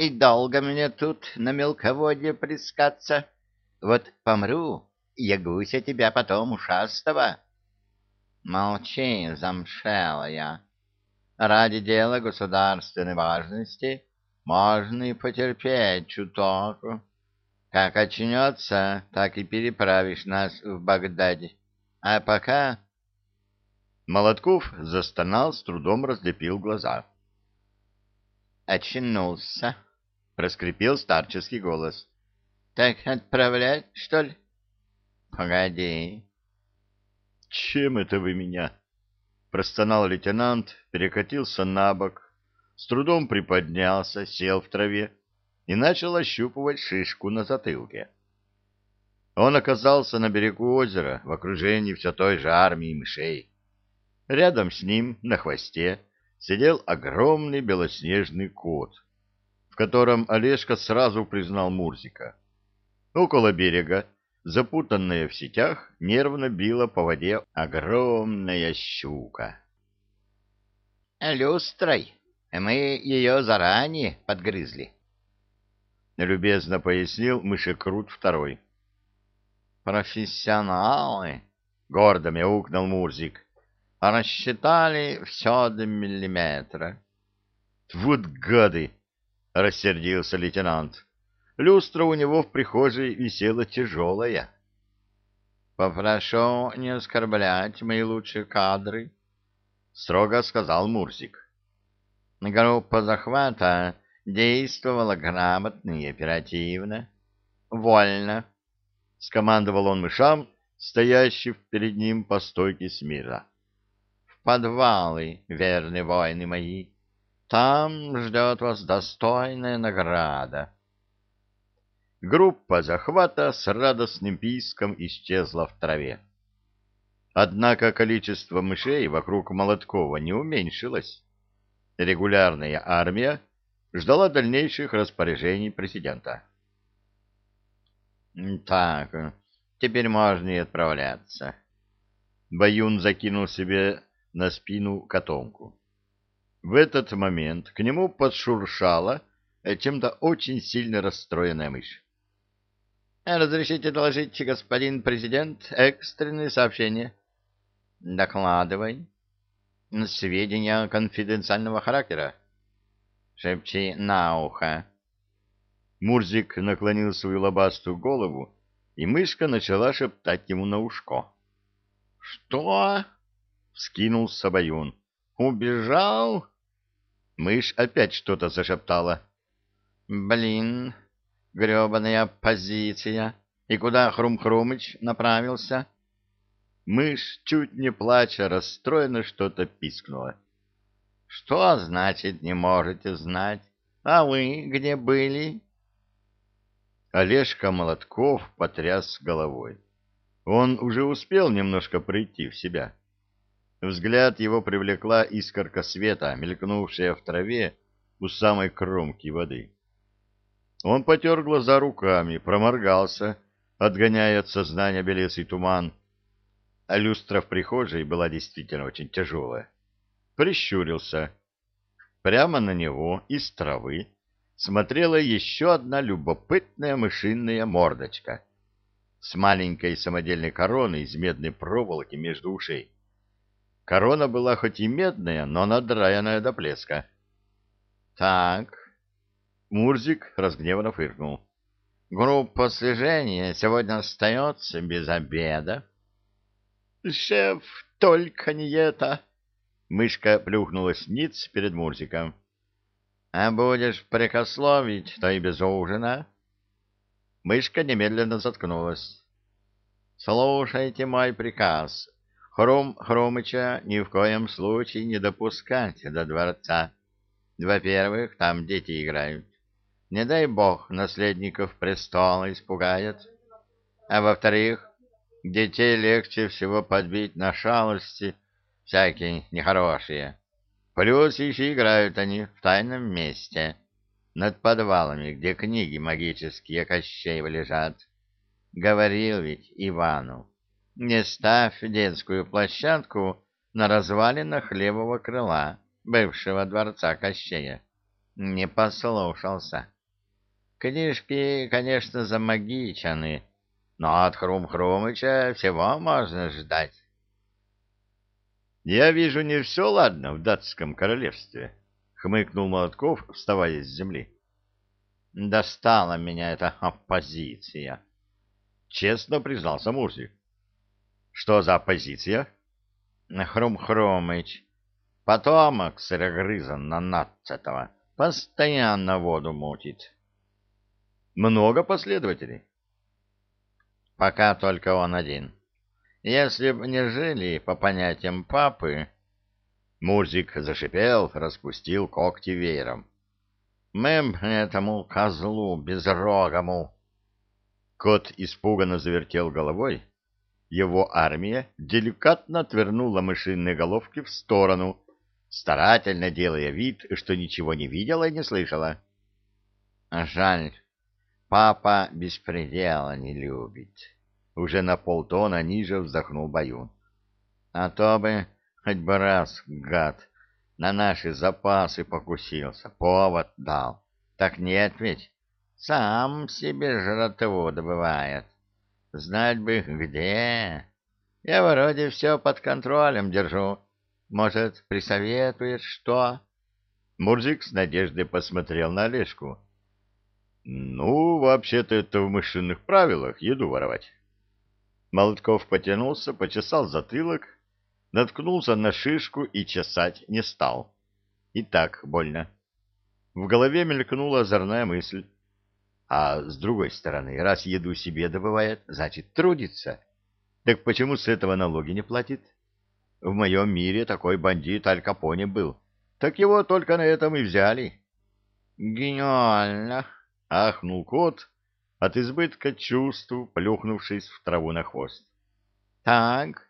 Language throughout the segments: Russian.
И долго мне тут на мелководье прискаться? Вот помру, ягуся тебя потом ушастого. Молчи, замшелая. Ради дела государственной важности можно и потерпеть чуток. Как очнется, так и переправишь нас в Багдаде. А пока... Молотков застонал, с трудом разлепил глаза. «Очнулся», — проскрипел старческий голос. «Так отправлять, что ли?» «Погоди». «Чем это вы меня?» — простонал лейтенант, перекатился на бок, с трудом приподнялся, сел в траве и начал ощупывать шишку на затылке. Он оказался на берегу озера в окружении все той же армии мышей. Рядом с ним, на хвосте, сидел огромный белоснежный кот, котором Олежка сразу признал Мурзика. Около берега, запутанная в сетях, нервно била по воде огромная щука. «Люстрой, мы ее заранее подгрызли», — любезно пояснил мышекрут второй. «Профессионалы», — гордо мяукнул Мурзик, Рассчитали все до миллиметра. — Вот гады! — рассердился лейтенант. Люстра у него в прихожей висела тяжелая. — Попрошу не оскорблять мои лучшие кадры, — строго сказал Мурзик. Группа захвата действовала грамотно и оперативно. Вольно, — скомандовал он мышам, стоящим перед ним по стойке смирно подвалы, верные воины мои. Там ждет вас достойная награда. Группа захвата с радостным писком исчезла в траве. Однако количество мышей вокруг Молоткова не уменьшилось. Регулярная армия ждала дальнейших распоряжений президента. «Так, теперь можно и отправляться». Баюн закинул себе на спину котомку. В этот момент к нему подшуршала чем-то очень сильно расстроенная мышь. «Разрешите доложить, господин президент, экстренные сообщения?» «Докладывай. Сведения конфиденциального характера». «Шепчи на ухо». Мурзик наклонил свою лобастую голову, и мышка начала шептать ему на ушко. «Что?» Скинул Сабаюн. «Убежал?» Мышь опять что-то зашептала. «Блин, гребаная позиция. И куда Хрум-Хрумыч направился?» Мышь, чуть не плача, расстроенно что-то пискнула. «Что значит не можете знать? А вы где были?» Олежка Молотков потряс головой. Он уже успел немножко прийти в себя. Взгляд его привлекла искорка света, мелькнувшая в траве у самой кромки воды. Он потер глаза руками, проморгался, отгоняя от сознания белесый туман. А люстра в прихожей была действительно очень тяжелая. Прищурился. Прямо на него из травы смотрела еще одна любопытная мышиная мордочка с маленькой самодельной короной из медной проволоки между ушей. Корона была хоть и медная, но надраенная до блеска. Так. Мурзик разгневанно фыркнул. Группа слежения сегодня остается без обеда. Шеф, только не это. Мышка плюхнулась ниц перед Мурзиком. А будешь прикословить, то и без ужина. Мышка немедленно заткнулась. Слушайте мой приказ. Хром Хромыча ни в коем случае не допускать до дворца. Во-первых, там дети играют. Не дай бог наследников престола испугает. А во-вторых, детей легче всего подбить на шалости всякие нехорошие. Плюс еще играют они в тайном месте, над подвалами, где книги магические Кощеева лежат. Говорил ведь Ивану. Не ставь детскую площадку на развалинах левого крыла бывшего дворца Кощея. Не послушался. Книжки, конечно, замагичены, но от Хрум-Хрумыча всего можно ждать. Я вижу, не все ладно в датском королевстве, — хмыкнул Молотков, вставая с земли. Достала меня эта оппозиция. Честно признался Мурзик. Что за оппозиция? Хрум-Хрумыч, потомок сырогрыза нанадцатого, постоянно воду мутит. Много последователей? Пока только он один. Если б не жили по понятиям папы... Мурзик зашипел, распустил когти веером. Мы этому козлу безрогому... Кот испуганно завертел головой. Его армия деликатно отвернула мышиные головки в сторону, старательно делая вид, что ничего не видела и не слышала. Жаль, папа беспредела не любит. Уже на полтона ниже вздохнул Баюн. А то бы хоть бы раз, гад, на наши запасы покусился, повод дал. Так нет ведь, сам себе жратву добывает. Знать бы где. Я вроде все под контролем держу. Может, присоветуешь что? Мурзик с надеждой посмотрел на Олежку. Ну, вообще-то это в мышиных правилах еду воровать. Молотков потянулся, почесал затылок наткнулся на шишку и чесать не стал. И так больно. В голове мелькнула озорная мысль. А с другой стороны, раз еду себе добывает, значит трудится. Так почему с этого налоги не платит? В моем мире такой бандит Аль Капоне был. Так его только на этом и взяли. Гениально! — ахнул кот, от избытка чувств, плюхнувшись в траву на хвост. — Так,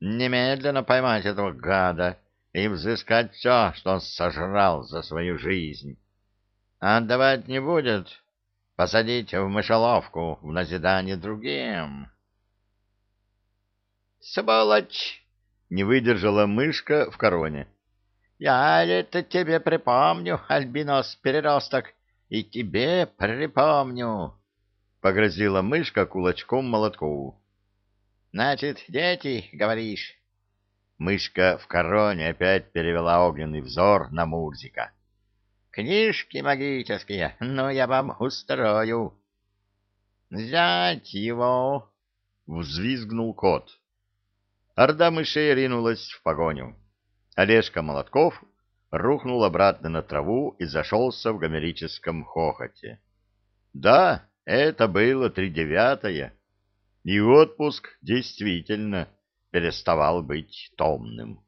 немедленно поймать этого гада и взыскать все, что он сожрал за свою жизнь. Отдавать не будет, посадить в мышеловку в назидание другим. «Сволочь!» — не выдержала мышка в короне. «Я это тебе припомню, альбинос-переросток, и тебе припомню!» — погрозила мышка кулачком Молоткову. Значит, дети, говоришь? Мышка в короне опять перевела огненный взор на Мурзика. Книжки магические, но я вам устрою. Взять его! Взвизгнул кот. Орда мышей ринулась в погоню. Олежка Молотков рухнул обратно на траву и зашелся в гомерическом хохоте. Да, это было тридевятое и отпуск действительно переставал быть томным.